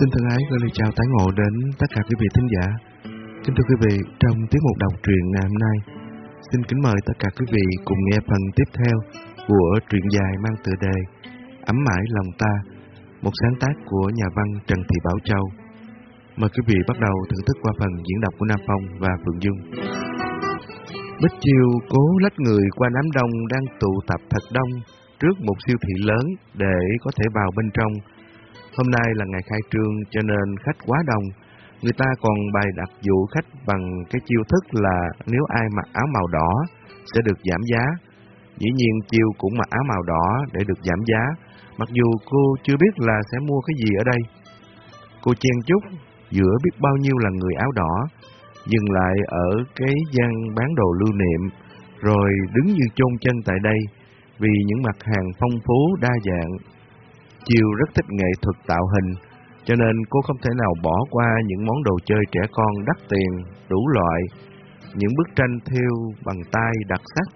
Xin thân ái gửi lời chào tái ngộ đến tất cả quý vị thính giả. Kính thưa quý vị, trong tiết mục đọc truyện ngày hôm nay, xin kính mời tất cả quý vị cùng nghe phần tiếp theo của truyện dài mang tựa đề Ấm mãi lòng ta, một sáng tác của nhà văn Trần Thị Bảo Châu. Mời quý vị bắt đầu thưởng thức qua phần diễn đọc của Nam Phong và Phượng Dung. Bích Chiêu cố lách người qua đám đông đang tụ tập thật đông trước một siêu thị lớn để có thể vào bên trong Hôm nay là ngày khai trương cho nên khách quá đông. Người ta còn bày đặt dụ khách bằng cái chiêu thức là nếu ai mặc áo màu đỏ sẽ được giảm giá. Dĩ nhiên chiêu cũng mặc áo màu đỏ để được giảm giá, mặc dù cô chưa biết là sẽ mua cái gì ở đây. Cô chen chúc giữa biết bao nhiêu là người áo đỏ, dừng lại ở cái gian bán đồ lưu niệm, rồi đứng như chôn chân tại đây vì những mặt hàng phong phú đa dạng Chiêu rất thích nghệ thuật tạo hình, cho nên cô không thể nào bỏ qua những món đồ chơi trẻ con đắt tiền, đủ loại, những bức tranh thêu bằng tay đặc sắc,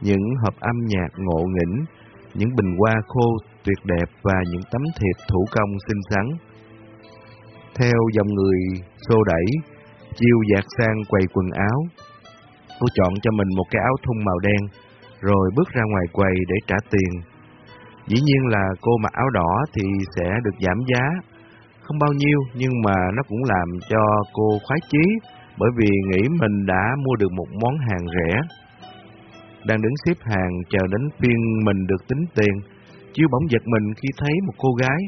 những hộp âm nhạc ngộ nghĩnh, những bình hoa khô tuyệt đẹp và những tấm thiệp thủ công xinh xắn. Theo dòng người xô đẩy, Chiêu dạt sang quầy quần áo. Cô chọn cho mình một cái áo thun màu đen, rồi bước ra ngoài quầy để trả tiền. Dĩ nhiên là cô mặc áo đỏ thì sẽ được giảm giá, không bao nhiêu nhưng mà nó cũng làm cho cô khoái chí bởi vì nghĩ mình đã mua được một món hàng rẻ. Đang đứng xếp hàng chờ đến phiên mình được tính tiền, chiếu bóng giật mình khi thấy một cô gái.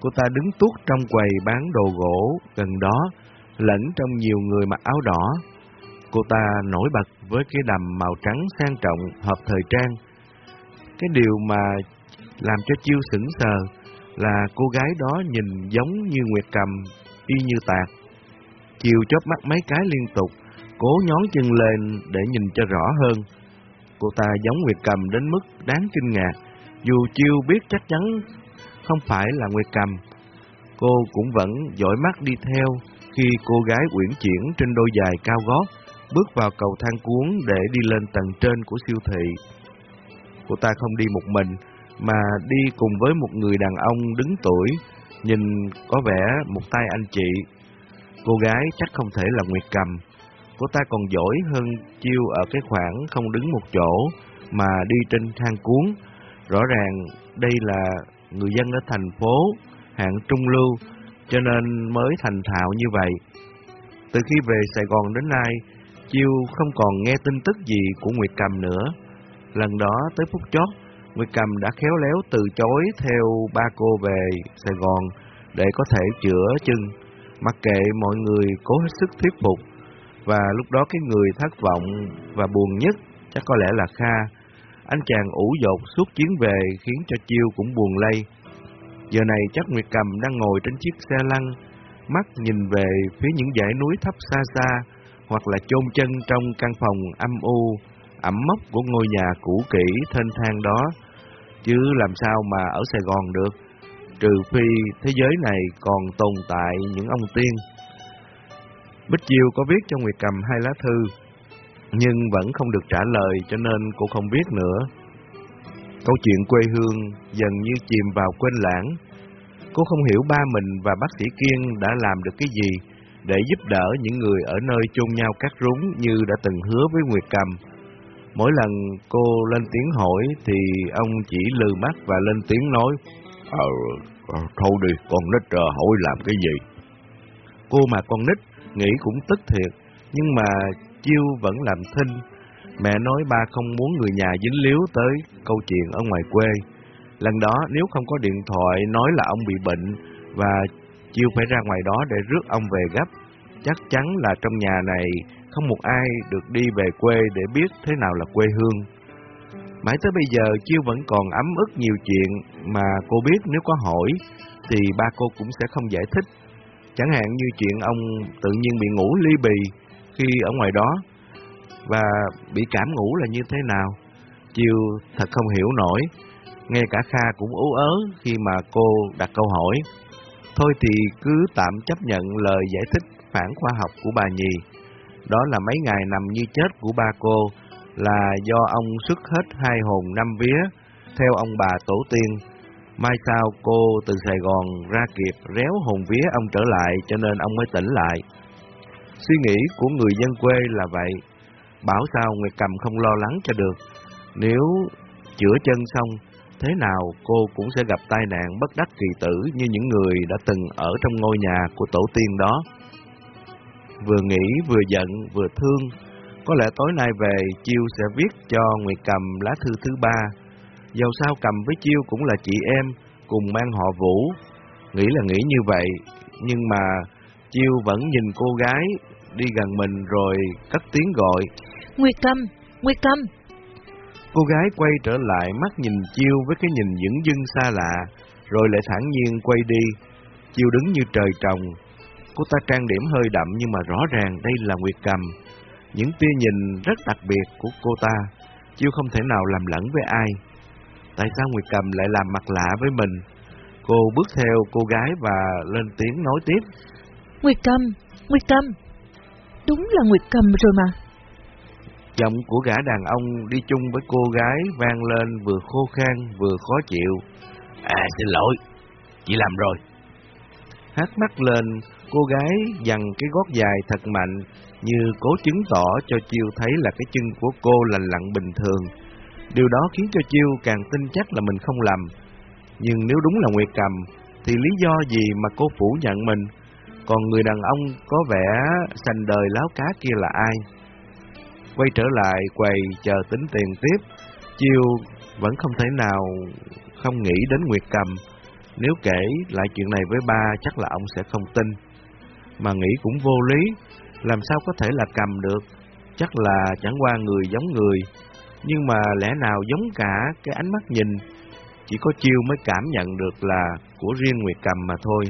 Cô ta đứng tuốt trong quầy bán đồ gỗ gần đó, lẫn trong nhiều người mặc áo đỏ. Cô ta nổi bật với cái đầm màu trắng sang trọng hợp thời trang. Cái điều mà làm cho Chiêu sững sờ là cô gái đó nhìn giống như Nguyệt Cầm, y như tạc. Chiêu chớp mắt mấy cái liên tục, cố nhón chân lên để nhìn cho rõ hơn. Cô ta giống Nguyệt Cầm đến mức đáng kinh ngạc, dù Chiêu biết chắc chắn không phải là Nguyệt Cầm. Cô cũng vẫn dõi mắt đi theo khi cô gái uyển chuyển trên đôi giày cao gót bước vào cầu thang cuốn để đi lên tầng trên của siêu thị. Cô ta không đi một mình, mà đi cùng với một người đàn ông đứng tuổi, nhìn có vẻ một tay anh chị. Cô gái chắc không thể là Nguyệt Cầm. Cô ta còn giỏi hơn chiêu ở cái khoảng không đứng một chỗ mà đi trên thang cuốn. Rõ ràng đây là người dân ở thành phố, hạng trung lưu, cho nên mới thành thạo như vậy. Từ khi về Sài Gòn đến nay, Chiêu không còn nghe tin tức gì của Nguyệt Cầm nữa. Lần đó tới phút chót, Nguyệt Cầm đã khéo léo từ chối theo ba cô về Sài Gòn để có thể chữa chân, mặc kệ mọi người cố hết sức thuyết phục. Và lúc đó cái người thất vọng và buồn nhất chắc có lẽ là Kha. Anh chàng ủ dột suốt chuyến về khiến cho Chiêu cũng buồn lây. Giờ này chắc Nguyệt Cầm đang ngồi trên chiếc xe lăn, mắt nhìn về phía những dãy núi thấp xa xa, hoặc là chôn chân trong căn phòng âm u, ẩm mốc của ngôi nhà cũ kỹ thênh thang đó chứ làm sao mà ở Sài Gòn được, trừ phi thế giới này còn tồn tại những ông tiên. Bích Chiêu có viết cho Nguyệt Cầm hai lá thư, nhưng vẫn không được trả lời cho nên cô không biết nữa. Câu chuyện quê hương dần như chìm vào quên lãng. Cô không hiểu ba mình và bác sĩ Kiên đã làm được cái gì để giúp đỡ những người ở nơi chôn nhau cắt rúng như đã từng hứa với Nguyệt Cầm Mỗi lần cô lên tiếng hỏi thì ông chỉ lừ mắt và lên tiếng nói Ờ, ờ thôi đi, con nít uh, hỏi làm cái gì? Cô mà con nít nghĩ cũng tức thiệt, nhưng mà Chiêu vẫn làm thinh. Mẹ nói ba không muốn người nhà dính líu tới câu chuyện ở ngoài quê. Lần đó nếu không có điện thoại nói là ông bị bệnh và Chiêu phải ra ngoài đó để rước ông về gấp, chắc chắn là trong nhà này không một ai được đi về quê để biết thế nào là quê hương. Mãi tới bây giờ Chiêu vẫn còn ấm ức nhiều chuyện mà cô biết nếu có hỏi thì ba cô cũng sẽ không giải thích. Chẳng hạn như chuyện ông tự nhiên bị ngủ ly bì khi ở ngoài đó và bị cảm ngủ là như thế nào. Chiêu thật không hiểu nổi, ngay cả Kha cũng ú ớ khi mà cô đặt câu hỏi. Thôi thì cứ tạm chấp nhận lời giải thích phản khoa học của bà Nhì đó là mấy ngày nằm như chết của ba cô là do ông xuất hết hai hồn năm vía theo ông bà tổ tiên. Mai sau cô từ Sài Gòn ra kịp réo hồn vía ông trở lại cho nên ông mới tỉnh lại. Suy nghĩ của người dân quê là vậy. Bảo sao người Cầm không lo lắng cho được. Nếu chữa chân xong, thế nào cô cũng sẽ gặp tai nạn bất đắc kỳ tử như những người đã từng ở trong ngôi nhà của tổ tiên đó. Vừa nghĩ, vừa giận, vừa thương, có lẽ tối nay về Chiêu sẽ viết cho Nguyệt Cầm lá thư thứ ba. Dầu sao Cầm với Chiêu cũng là chị em, cùng mang họ Vũ. Nghĩ là nghĩ như vậy, nhưng mà Chiêu vẫn nhìn cô gái đi gần mình rồi cất tiếng gọi. Nguyệt Cầm, Nguyệt Cầm. Cô gái quay trở lại mắt nhìn Chiêu với cái nhìn dững dưng xa lạ, rồi lại thản nhiên quay đi. Chiêu đứng như trời trồng. Cô ta trang điểm hơi đậm nhưng mà rõ ràng đây là Nguyệt Cầm. Những tia nhìn rất đặc biệt của cô ta, Chiêu không thể nào làm lẫn với ai. Tại sao Nguyệt Cầm lại làm mặt lạ với mình? Cô bước theo cô gái và lên tiếng nói tiếp. Nguyệt Cầm, Nguyệt Cầm. Đúng là Nguyệt Cầm rồi mà. Giọng của gã đàn ông đi chung với cô gái vang lên vừa khô khan vừa khó chịu. À xin lỗi, chị làm rồi. Hát mắt lên, cô gái dằn cái gót dài thật mạnh như cố chứng tỏ cho Chiêu thấy là cái chân của cô lành lặn bình thường. Điều đó khiến cho Chiêu càng tin chắc là mình không lầm. Nhưng nếu đúng là Nguyệt Cầm, thì lý do gì mà cô phủ nhận mình? Còn người đàn ông có vẻ sành đời láo cá kia là ai? Quay trở lại quầy chờ tính tiền tiếp, Chiêu vẫn không thể nào không nghĩ đến Nguyệt Cầm. Nếu kể lại chuyện này với ba chắc là ông sẽ không tin. Mà nghĩ cũng vô lý, làm sao có thể là cầm được? Chắc là chẳng qua người giống người, nhưng mà lẽ nào giống cả cái ánh mắt nhìn, chỉ có chiêu mới cảm nhận được là của riêng Nguyệt Cầm mà thôi.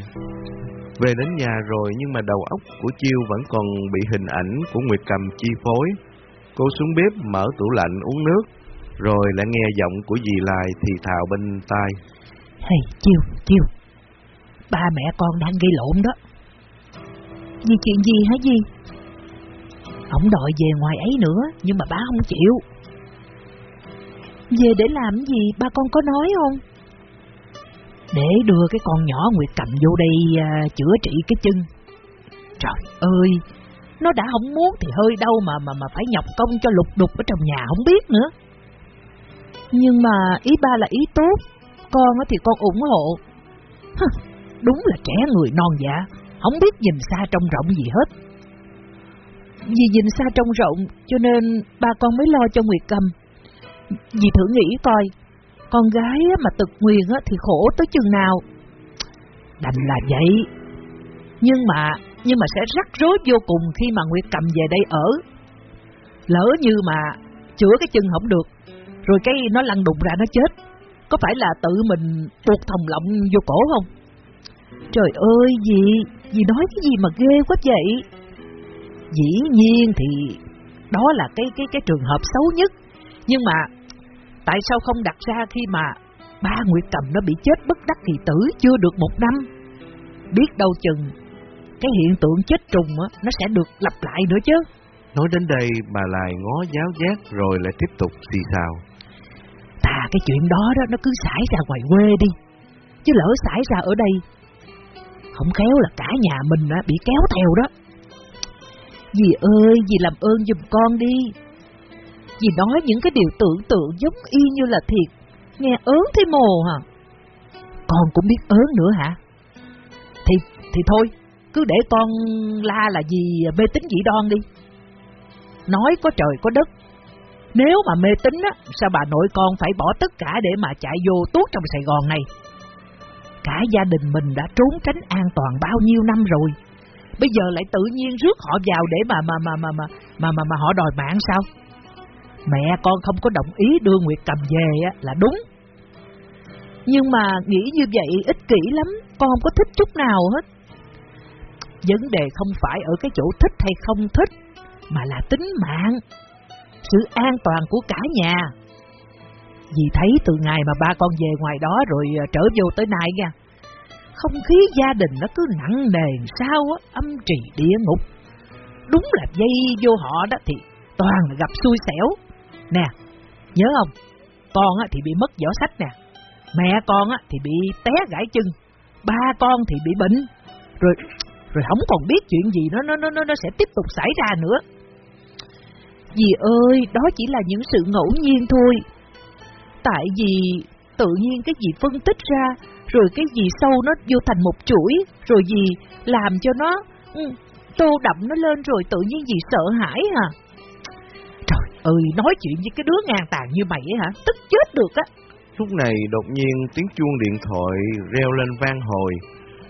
Về đến nhà rồi nhưng mà đầu óc của chiêu vẫn còn bị hình ảnh của Nguyệt Cầm chi phối. Cô xuống bếp mở tủ lạnh uống nước, rồi lại nghe giọng của dì Lai thì thào bên tai. Hey, chiêu, chiêu, ba mẹ con đang gây lộn đó. Vì chuyện gì hả gì? Ông đòi về ngoài ấy nữa, nhưng mà ba không chịu. Về để làm gì, ba con có nói không? Để đưa cái con nhỏ Nguyệt cầm vô đây à, chữa trị cái chân. Trời ơi, nó đã không muốn thì hơi đâu mà mà mà phải nhọc công cho lục đục ở trong nhà không biết nữa. Nhưng mà ý ba là ý tốt, con thì con ủng hộ. Hừ, đúng là trẻ người non dạ, không biết nhìn xa trông rộng gì hết. Vì nhìn xa trông rộng cho nên ba con mới lo cho Nguyệt Cầm. Dì thử nghĩ coi, con gái mà tật nguyền thì khổ tới chừng nào. Đành là vậy. Nhưng mà nhưng mà sẽ rắc rối vô cùng khi mà Nguyệt Cầm về đây ở. Lỡ như mà chữa cái chân không được, rồi cái nó lăn đụng ra nó chết, có phải là tự mình buộc thòng lọng vô cổ không? Trời ơi, gì, gì nói cái gì mà ghê quá vậy? Dĩ nhiên thì đó là cái cái cái trường hợp xấu nhất, nhưng mà tại sao không đặt ra khi mà ba Nguyệt Cầm nó bị chết bất đắc kỳ tử chưa được một năm? Biết đâu chừng cái hiện tượng chết trùng á, nó sẽ được lặp lại nữa chứ. Nói đến đây bà lại ngó giáo giác rồi lại tiếp tục xì xào. Thà cái chuyện đó đó nó cứ xảy ra ngoài quê đi. Chứ lỡ xảy ra ở đây, không khéo là cả nhà mình á, bị kéo theo đó. Dì ơi, dì làm ơn giùm con đi. Dì nói những cái điều tưởng tượng giống y như là thiệt, nghe ớn thế mồ hả? Con cũng biết ớn nữa hả? Thì thì thôi, cứ để con la là gì mê tín dị đoan đi. Nói có trời có đất. Nếu mà mê tín á, sao bà nội con phải bỏ tất cả để mà chạy vô tuốt trong Sài Gòn này? Cả gia đình mình đã trốn tránh an toàn bao nhiêu năm rồi. Bây giờ lại tự nhiên rước họ vào để mà mà mà mà mà mà mà, mà họ đòi mạng sao? Mẹ con không có đồng ý đưa Nguyệt cầm về á, là đúng. Nhưng mà nghĩ như vậy ích kỷ lắm, con không có thích chút nào hết. Vấn đề không phải ở cái chỗ thích hay không thích, mà là tính mạng, sự an toàn của cả nhà. Vì thấy từ ngày mà ba con về ngoài đó rồi ờ, trở vô tới nay nha, không khí gia đình nó cứ nặng nề sao á, âm trì địa ngục. Đúng là dây vô họ đó thì toàn là gặp xui xẻo. Nè, nhớ không, con á thì bị mất giỏ sách nè, Mẹ con á, thì bị té gãy chân, ba con thì bị bệnh, rồi rồi không còn biết chuyện gì nó nó nó nó sẽ tiếp tục xảy ra nữa. Dì ơi, đó chỉ là những sự ngẫu nhiên thôi. Tại vì tự nhiên cái gì phân tích ra, rồi cái gì sâu nó vô thành một chuỗi, rồi gì làm cho nó ừ, tô đậm nó lên rồi tự nhiên gì sợ hãi hả? Trời ơi, nói chuyện với cái đứa ngang tàn như mày ấy hả? Tức chết được á. Lúc này đột nhiên tiếng chuông điện thoại reo lên vang hồi.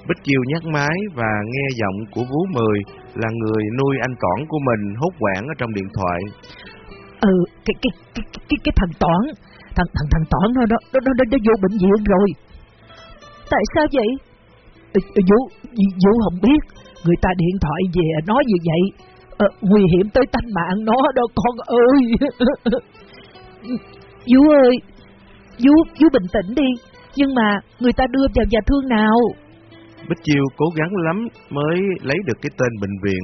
Bích Chiêu nhắc máy và nghe giọng của Vú Mười là người nuôi anh Toản của mình hốt quảng ở trong điện thoại. Ừ, cái cái cái cái, cái thằng Toản, thằng thằng thằng Toản nó nó nó, nó, nó vô bệnh viện rồi. Tại sao vậy? Vũ, Vũ không biết, người ta điện thoại về nói như vậy, À, nguy hiểm tới tánh mạng nó đó con ơi. Vũ ơi, Vũ, Vũ bình tĩnh đi, nhưng mà người ta đưa vào nhà thương nào? Bích Chiêu cố gắng lắm mới lấy được cái tên bệnh viện.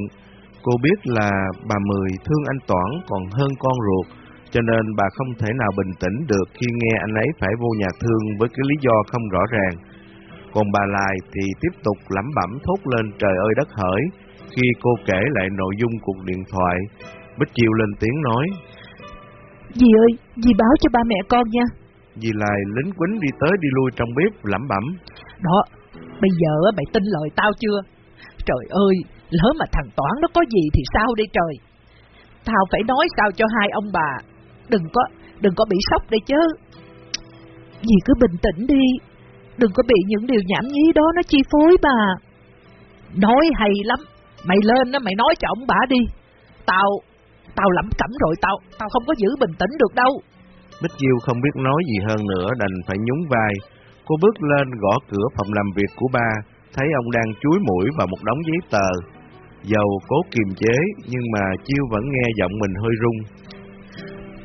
Cô biết là bà Mười thương anh Toản còn hơn con ruột, cho nên bà không thể nào bình tĩnh được khi nghe anh ấy phải vô nhà thương với cái lý do không rõ ràng. Còn bà Lai thì tiếp tục lẩm bẩm thốt lên trời ơi đất hỡi khi cô kể lại nội dung cuộc điện thoại. Bích Chiêu lên tiếng nói. Dì ơi, dì báo cho ba mẹ con nha. Dì Lai lính quýnh đi tới đi lui trong bếp lẩm bẩm. Đó, bây giờ mày tin lời tao chưa? Trời ơi, lỡ mà thằng Toán nó có gì thì sao đây trời? Tao phải nói sao cho hai ông bà, đừng có, đừng có bị sốc đấy chứ. Dì cứ bình tĩnh đi, đừng có bị những điều nhảm nhí đó nó chi phối bà. Nói hay lắm, mày lên đó mày nói cho ông bà đi. Tao, tao lẩm cẩm rồi, tao, tao không có giữ bình tĩnh được đâu. Bích Diêu không biết nói gì hơn nữa đành phải nhún vai. Cô bước lên gõ cửa phòng làm việc của ba, thấy ông đang chuối mũi vào một đống giấy tờ. Dầu cố kiềm chế nhưng mà Chiêu vẫn nghe giọng mình hơi rung.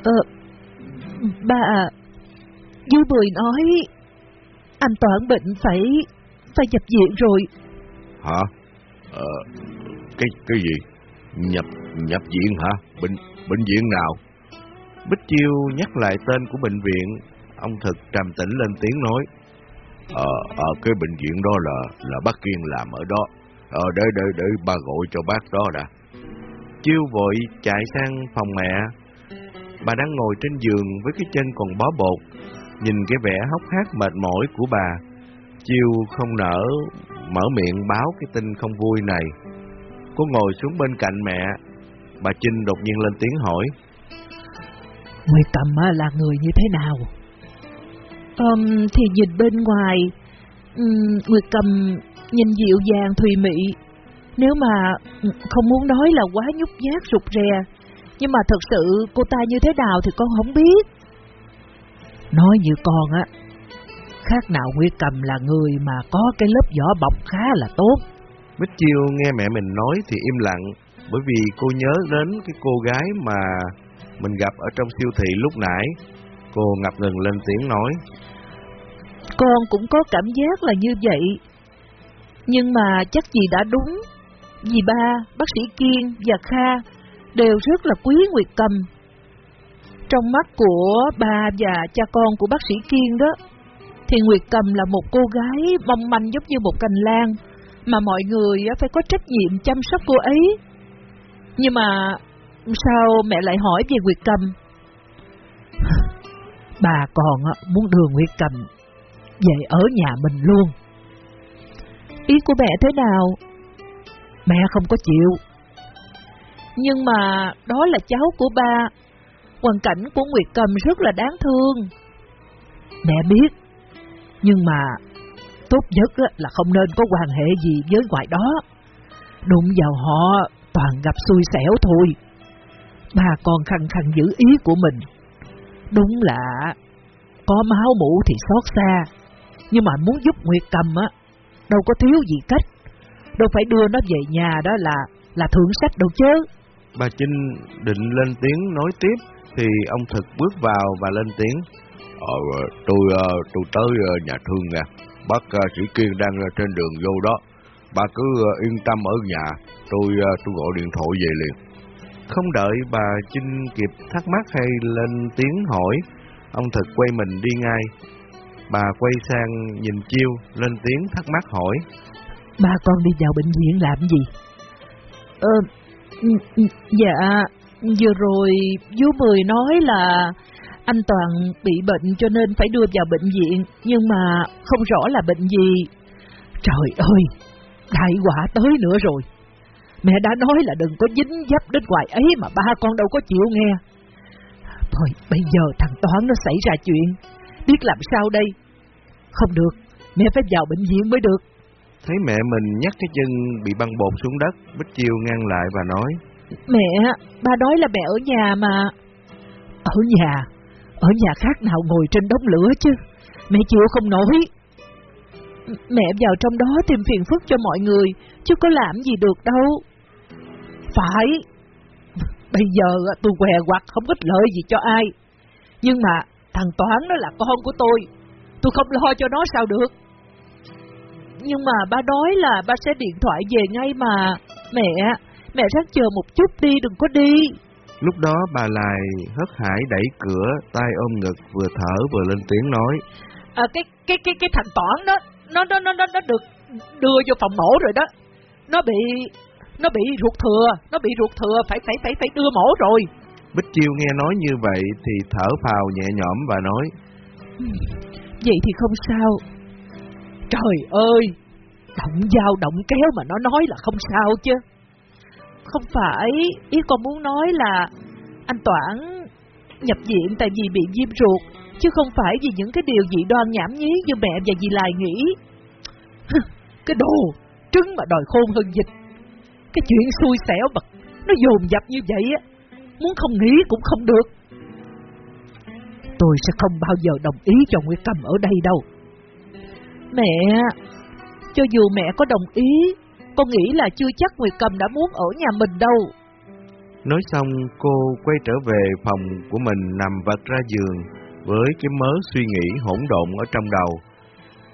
Ờ, bà, Dư Bùi nói anh Toản bệnh phải phải nhập viện rồi. Hả? Ờ, cái cái gì? Nhập nhập viện hả? Bệnh bệnh viện nào? Bích Chiêu nhắc lại tên của bệnh viện, ông thực trầm tĩnh lên tiếng nói. Ờ, ở cái bệnh viện đó là là bác Kiên làm ở đó. Ờ, để để để ba gọi cho bác đó đã. Chiêu vội chạy sang phòng mẹ. Bà đang ngồi trên giường với cái chân còn bó bột, nhìn cái vẻ hốc hác mệt mỏi của bà. Chiêu không nỡ mở miệng báo cái tin không vui này. Cô ngồi xuống bên cạnh mẹ. Bà Trinh đột nhiên lên tiếng hỏi. Người cầm là người như thế nào? Um, thì nhìn bên ngoài, um, người cầm nhìn dịu dàng thùy mị. Nếu mà không muốn nói là quá nhút nhát rụt rè, nhưng mà thật sự cô ta như thế nào thì con không biết. Nói như con á, khác nào Nguyệt Cầm là người mà có cái lớp vỏ bọc khá là tốt. Bích Chiêu nghe mẹ mình nói thì im lặng, bởi vì cô nhớ đến cái cô gái mà mình gặp ở trong siêu thị lúc nãy. Cô ngập ngừng lên tiếng nói. Con cũng có cảm giác là như vậy. Nhưng mà chắc gì đã đúng. Dì ba, bác sĩ Kiên và Kha đều rất là quý Nguyệt Cầm. Trong mắt của bà và cha con của bác sĩ Kiên đó, thì Nguyệt Cầm là một cô gái mong manh giống như một cành lan, mà mọi người phải có trách nhiệm chăm sóc cô ấy. Nhưng mà sao mẹ lại hỏi về Nguyệt Cầm? Bà còn muốn đưa Nguyệt Cầm về ở nhà mình luôn. Ý của mẹ thế nào? Mẹ không có chịu. Nhưng mà đó là cháu của ba, hoàn cảnh của Nguyệt Cầm rất là đáng thương. Mẹ biết, nhưng mà tốt nhất là không nên có quan hệ gì với ngoại đó. Đụng vào họ toàn gặp xui xẻo thôi. Bà còn khăng khăng giữ ý của mình. Đúng là có máu mũ thì xót xa, nhưng mà muốn giúp Nguyệt Cầm á, đâu có thiếu gì cách. Đâu phải đưa nó về nhà đó là là thưởng sách đâu chứ. Bà Trinh định lên tiếng nói tiếp thì ông Thực bước vào và lên tiếng. Ờ, tôi tôi tới nhà thương nè, bác sĩ Kiên đang trên đường vô đó. Bà cứ yên tâm ở nhà, tôi tôi gọi điện thoại về liền. Không đợi bà Trinh kịp thắc mắc hay lên tiếng hỏi, ông Thực quay mình đi ngay. Bà quay sang nhìn Chiêu, lên tiếng thắc mắc hỏi. Ba con đi vào bệnh viện làm gì? Ờ, dạ, vừa rồi chú Mười nói là anh Toàn bị bệnh cho nên phải đưa vào bệnh viện, nhưng mà không rõ là bệnh gì. Trời ơi, đại quả tới nữa rồi. Mẹ đã nói là đừng có dính dấp đến hoài ấy mà ba con đâu có chịu nghe. Thôi, bây giờ thằng Toán nó xảy ra chuyện, biết làm sao đây? Không được, mẹ phải vào bệnh viện mới được. Thấy mẹ mình nhắc cái chân bị băng bột xuống đất, Bích Chiêu ngăn lại và nói. Mẹ, ba nói là mẹ ở nhà mà. Ở nhà? Ở nhà khác nào ngồi trên đống lửa chứ? Mẹ chịu không nổi. Mẹ vào trong đó tìm phiền phức cho mọi người, chứ có làm gì được đâu. Phải, bây giờ tôi què quặt không ích lợi gì cho ai. Nhưng mà thằng Toán nó là con của tôi, tôi không lo cho nó sao được. Nhưng mà ba nói là ba sẽ điện thoại về ngay mà. Mẹ, mẹ ráng chờ một chút đi, đừng có đi. Lúc đó bà lại hớt hải đẩy cửa, tay ôm ngực, vừa thở vừa lên tiếng nói. À, cái cái cái cái thằng Toán đó, nó nó nó nó nó được đưa vô phòng mổ rồi đó. Nó bị nó bị ruột thừa, nó bị ruột thừa phải phải phải phải đưa mổ rồi. Bích Chiêu nghe nói như vậy thì thở phào nhẹ nhõm và nói. Vậy thì không sao. Trời ơi, động dao động kéo mà nó nói là không sao chứ. Không phải, ý con muốn nói là anh Toản nhập viện tại vì bị viêm ruột, chứ không phải vì những cái điều dị đoan nhảm nhí như mẹ và dì Lai nghĩ. cái đồ, trứng mà đòi khôn hơn dịch. Cái chuyện xui xẻo bật, nó dồn dập như vậy á, muốn không nghĩ cũng không được. Tôi sẽ không bao giờ đồng ý cho Nguyệt Cầm ở đây đâu. Mẹ, cho dù mẹ có đồng ý, con nghĩ là chưa chắc Nguyệt Cầm đã muốn ở nhà mình đâu. Nói xong, cô quay trở về phòng của mình nằm vật ra giường với cái mớ suy nghĩ hỗn độn ở trong đầu.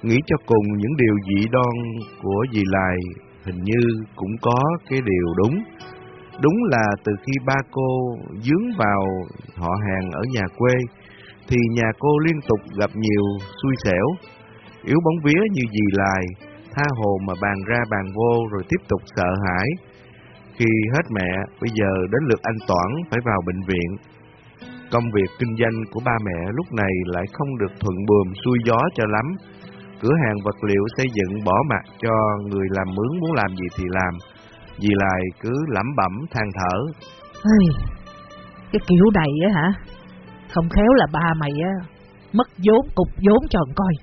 Nghĩ cho cùng những điều dị đoan của dì Lai hình như cũng có cái điều đúng. Đúng là từ khi ba cô dướng vào họ hàng ở nhà quê, thì nhà cô liên tục gặp nhiều xui xẻo, yếu bóng vía như dì lại tha hồ mà bàn ra bàn vô rồi tiếp tục sợ hãi. Khi hết mẹ, bây giờ đến lượt anh Toản phải vào bệnh viện. Công việc kinh doanh của ba mẹ lúc này lại không được thuận buồm xuôi gió cho lắm. Cửa hàng vật liệu xây dựng bỏ mặt cho người làm mướn muốn làm gì thì làm. Dì lại cứ lẩm bẩm than thở. Ây, cái kiểu này á hả? Không khéo là ba mày á, mất vốn cục vốn tròn coi.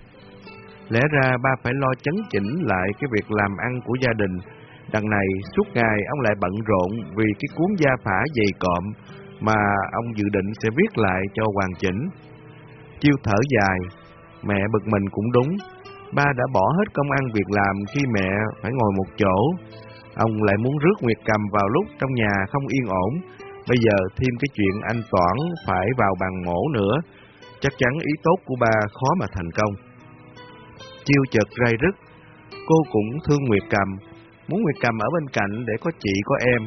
Lẽ ra ba phải lo chấn chỉnh lại cái việc làm ăn của gia đình. Đằng này suốt ngày ông lại bận rộn vì cái cuốn gia phả dày cộm mà ông dự định sẽ viết lại cho hoàn chỉnh. Chiêu thở dài, mẹ bực mình cũng đúng. Ba đã bỏ hết công ăn việc làm khi mẹ phải ngồi một chỗ. Ông lại muốn rước Nguyệt Cầm vào lúc trong nhà không yên ổn. Bây giờ thêm cái chuyện anh Toản phải vào bàn mổ nữa. Chắc chắn ý tốt của ba khó mà thành công. Chiêu chợt ray rứt. Cô cũng thương Nguyệt Cầm, muốn Nguyệt Cầm ở bên cạnh để có chị có em.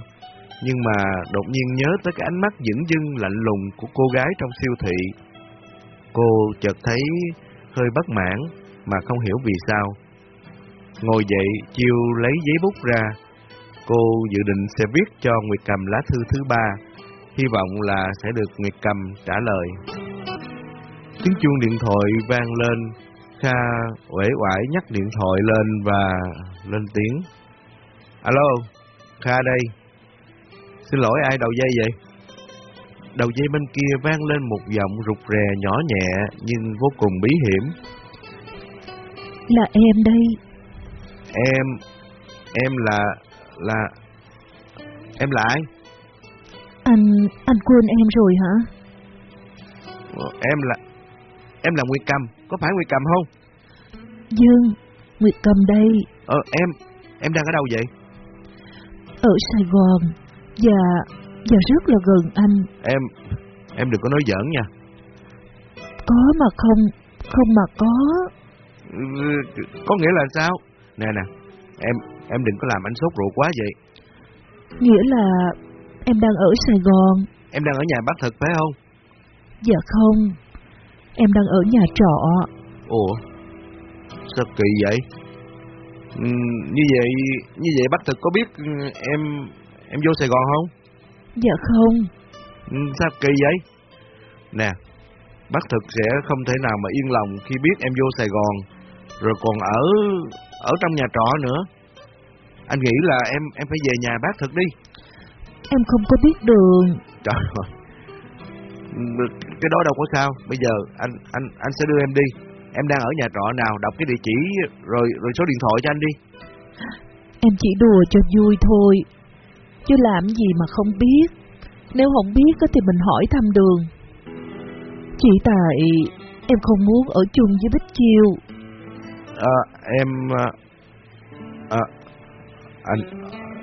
Nhưng mà đột nhiên nhớ tới cái ánh mắt dững dưng lạnh lùng của cô gái trong siêu thị. Cô chợt thấy hơi bất mãn mà không hiểu vì sao. Ngồi dậy, Chiêu lấy giấy bút ra. Cô dự định sẽ viết cho Nguyệt Cầm lá thư thứ ba, hy vọng là sẽ được Nguyệt Cầm trả lời. Tiếng chuông điện thoại vang lên, Kha uể oải nhắc điện thoại lên và lên tiếng. Alo, Kha đây. Xin lỗi ai đầu dây vậy? Đầu dây bên kia vang lên một giọng rụt rè nhỏ nhẹ nhưng vô cùng bí hiểm. Là em đây. Em, em là, là, em là ai? Anh, anh quên em rồi hả? Em là, em là Nguyệt Cầm, có phải Nguyệt Cầm không? Dương, Nguyệt Cầm đây. Ờ, em, em đang ở đâu vậy? Ở Sài Gòn, và, và rất là gần anh. Em, em đừng có nói giỡn nha. Có mà không, không mà có. Có nghĩa là sao? Nè nè, em em đừng có làm anh sốt ruột quá vậy. Nghĩa là em đang ở Sài Gòn. Em đang ở nhà bác thực phải không? Dạ không, em đang ở nhà trọ. Ủa? Sao kỳ vậy? Ừ, như vậy như vậy bác thực có biết ừ, em em vô Sài Gòn không? Dạ không. Ừ, sao kỳ vậy? Nè, bác thực sẽ không thể nào mà yên lòng khi biết em vô Sài Gòn rồi còn ở ở trong nhà trọ nữa. Anh nghĩ là em em phải về nhà bác thực đi. Em không có biết đường. Trời ơi. Cái đó đâu có sao. Bây giờ anh anh anh sẽ đưa em đi. Em đang ở nhà trọ nào, đọc cái địa chỉ rồi rồi số điện thoại cho anh đi. Em chỉ đùa cho vui thôi. Chứ làm gì mà không biết. Nếu không biết thì mình hỏi thăm đường. Chỉ tại em không muốn ở chung với Bích Chiêu. À, em... À, anh...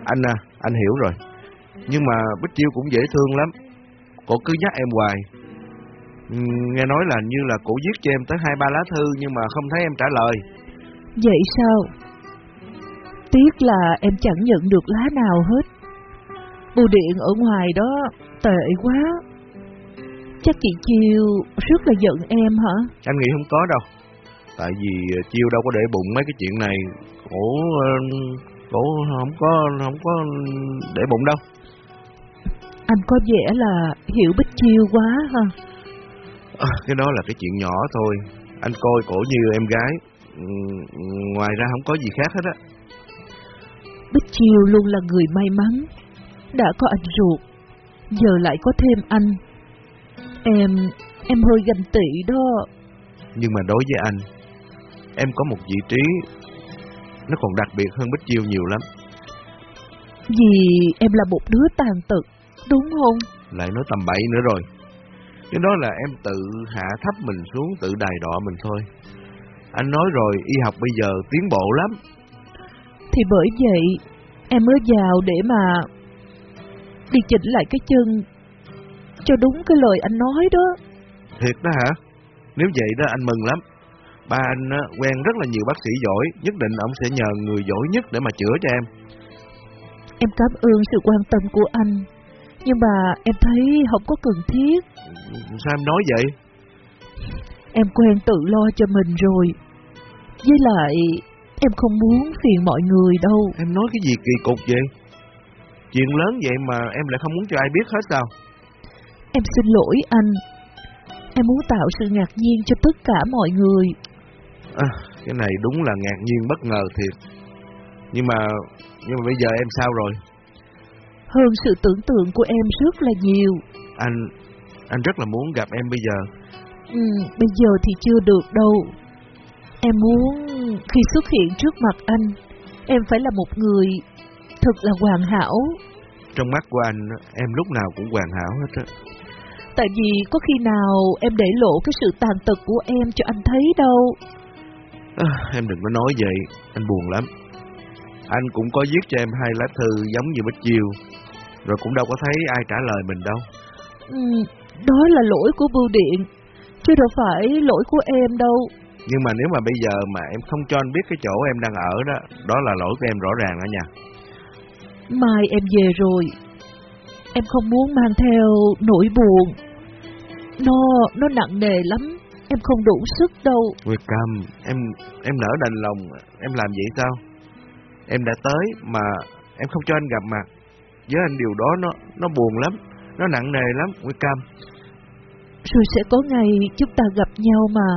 Anh à, anh hiểu rồi. Nhưng mà Bích Chiêu cũng dễ thương lắm. Cổ cứ nhắc em hoài. Nghe nói là như là cổ viết cho em tới hai ba lá thư nhưng mà không thấy em trả lời. Vậy sao? Tiếc là em chẳng nhận được lá nào hết. Bưu điện ở ngoài đó tệ quá. Chắc chị Chiêu rất là giận em hả? Anh nghĩ không có đâu. Tại vì Chiêu đâu có để bụng mấy cái chuyện này. Cổ cổ không có không có để bụng đâu. Anh có vẻ là hiểu Bích Chiêu quá ha. À, cái đó là cái chuyện nhỏ thôi. Anh coi cổ như em gái. Ngoài ra không có gì khác hết á. Bích Chiêu luôn là người may mắn. Đã có anh ruột. Giờ lại có thêm anh. Em... em hơi ganh tị đó. Nhưng mà đối với anh, em có một vị trí nó còn đặc biệt hơn Bích Chiêu nhiều lắm. Vì em là một đứa tàn tật, đúng không? Lại nói tầm bậy nữa rồi. Cái đó là em tự hạ thấp mình xuống, tự đài đọ mình thôi. Anh nói rồi, y học bây giờ tiến bộ lắm. Thì bởi vậy, em mới vào để mà đi chỉnh lại cái chân cho đúng cái lời anh nói đó. Thiệt đó hả? Nếu vậy đó anh mừng lắm. Ba anh quen rất là nhiều bác sĩ giỏi, nhất định ông sẽ nhờ người giỏi nhất để mà chữa cho em. Em cảm ơn sự quan tâm của anh, nhưng mà em thấy không có cần thiết. Sao em nói vậy? Em quen tự lo cho mình rồi. Với lại, em không muốn phiền mọi người đâu. Em nói cái gì kỳ cục vậy? Chuyện lớn vậy mà em lại không muốn cho ai biết hết sao? Em xin lỗi anh. Em muốn tạo sự ngạc nhiên cho tất cả mọi người. À, cái này đúng là ngạc nhiên bất ngờ thiệt. Nhưng mà nhưng mà bây giờ em sao rồi? Hơn sự tưởng tượng của em rất là nhiều. Anh anh rất là muốn gặp em bây giờ. Ừ, bây giờ thì chưa được đâu. Em muốn khi xuất hiện trước mặt anh, em phải là một người thật là hoàn hảo. Trong mắt của anh, em lúc nào cũng hoàn hảo hết á. Tại vì có khi nào em để lộ cái sự tàn tật của em cho anh thấy đâu. À, em đừng có nói vậy, anh buồn lắm. Anh cũng có viết cho em hai lá thư giống như Bích Chiêu, rồi cũng đâu có thấy ai trả lời mình đâu. Ừ, đó là lỗi của bưu điện, chứ đâu phải lỗi của em đâu. Nhưng mà nếu mà bây giờ mà em không cho anh biết cái chỗ em đang ở đó, đó là lỗi của em rõ ràng đó nha. Mai em về rồi, em không muốn mang theo nỗi buồn. Nó, nó nặng nề lắm, em không đủ sức đâu. Nguyệt Cầm, em em nỡ đành lòng, em làm vậy sao? Em đã tới mà em không cho anh gặp mặt. Với anh điều đó nó nó buồn lắm, nó nặng nề lắm, Nguyệt Cầm. Rồi sẽ có ngày chúng ta gặp nhau mà.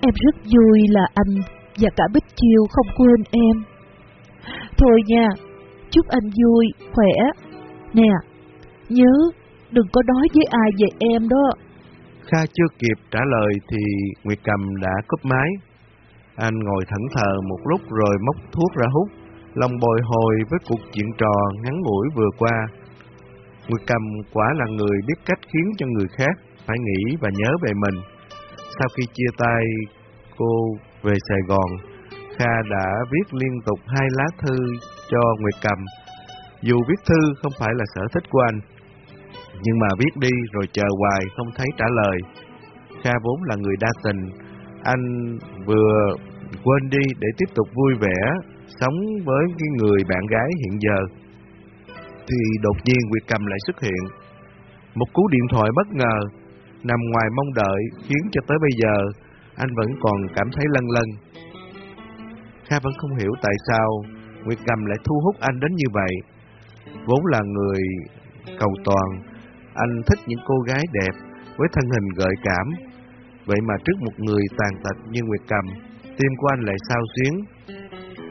Em rất vui là anh và cả Bích Chiêu không quên em. Thôi nha, chúc anh vui, khỏe. Nè, nhớ, đừng có nói với ai về em đó. Kha chưa kịp trả lời thì Nguyệt Cầm đã cúp máy. Anh ngồi thẫn thờ một lúc rồi móc thuốc ra hút, lòng bồi hồi với cuộc chuyện trò ngắn ngủi vừa qua. Nguyệt Cầm quả là người biết cách khiến cho người khác phải nghĩ và nhớ về mình. Sau khi chia tay cô về Sài Gòn, Kha đã viết liên tục hai lá thư cho Nguyệt Cầm. Dù viết thư không phải là sở thích của anh, nhưng mà viết đi rồi chờ hoài không thấy trả lời. Kha vốn là người đa tình, anh vừa quên đi để tiếp tục vui vẻ, sống với cái người bạn gái hiện giờ. Thì đột nhiên Nguyệt Cầm lại xuất hiện. Một cú điện thoại bất ngờ, nằm ngoài mong đợi, khiến cho tới bây giờ anh vẫn còn cảm thấy lân lân. Kha vẫn không hiểu tại sao Nguyệt Cầm lại thu hút anh đến như vậy. Vốn là người cầu toàn, anh thích những cô gái đẹp với thân hình gợi cảm. Vậy mà trước một người tàn tật như Nguyệt Cầm, tim của anh lại sao xuyến.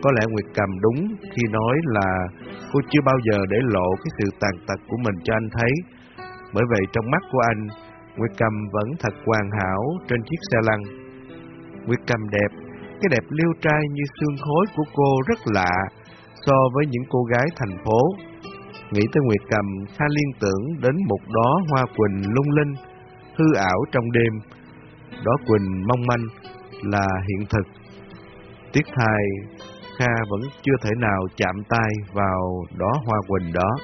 Có lẽ Nguyệt Cầm đúng khi nói là cô chưa bao giờ để lộ cái sự tàn tật của mình cho anh thấy. Bởi vậy trong mắt của anh, Nguyệt Cầm vẫn thật hoàn hảo trên chiếc xe lăn. Nguyệt Cầm đẹp, cái đẹp liêu trai như xương khối của cô rất lạ so với những cô gái thành phố. Nghĩ tới Nguyệt Cầm, Kha liên tưởng đến một đóa hoa quỳnh lung linh, hư ảo trong đêm. Đó quỳnh mong manh là hiện thực. Tiếc thay Kha vẫn chưa thể nào chạm tay vào đóa hoa quỳnh đó.